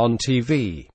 On TV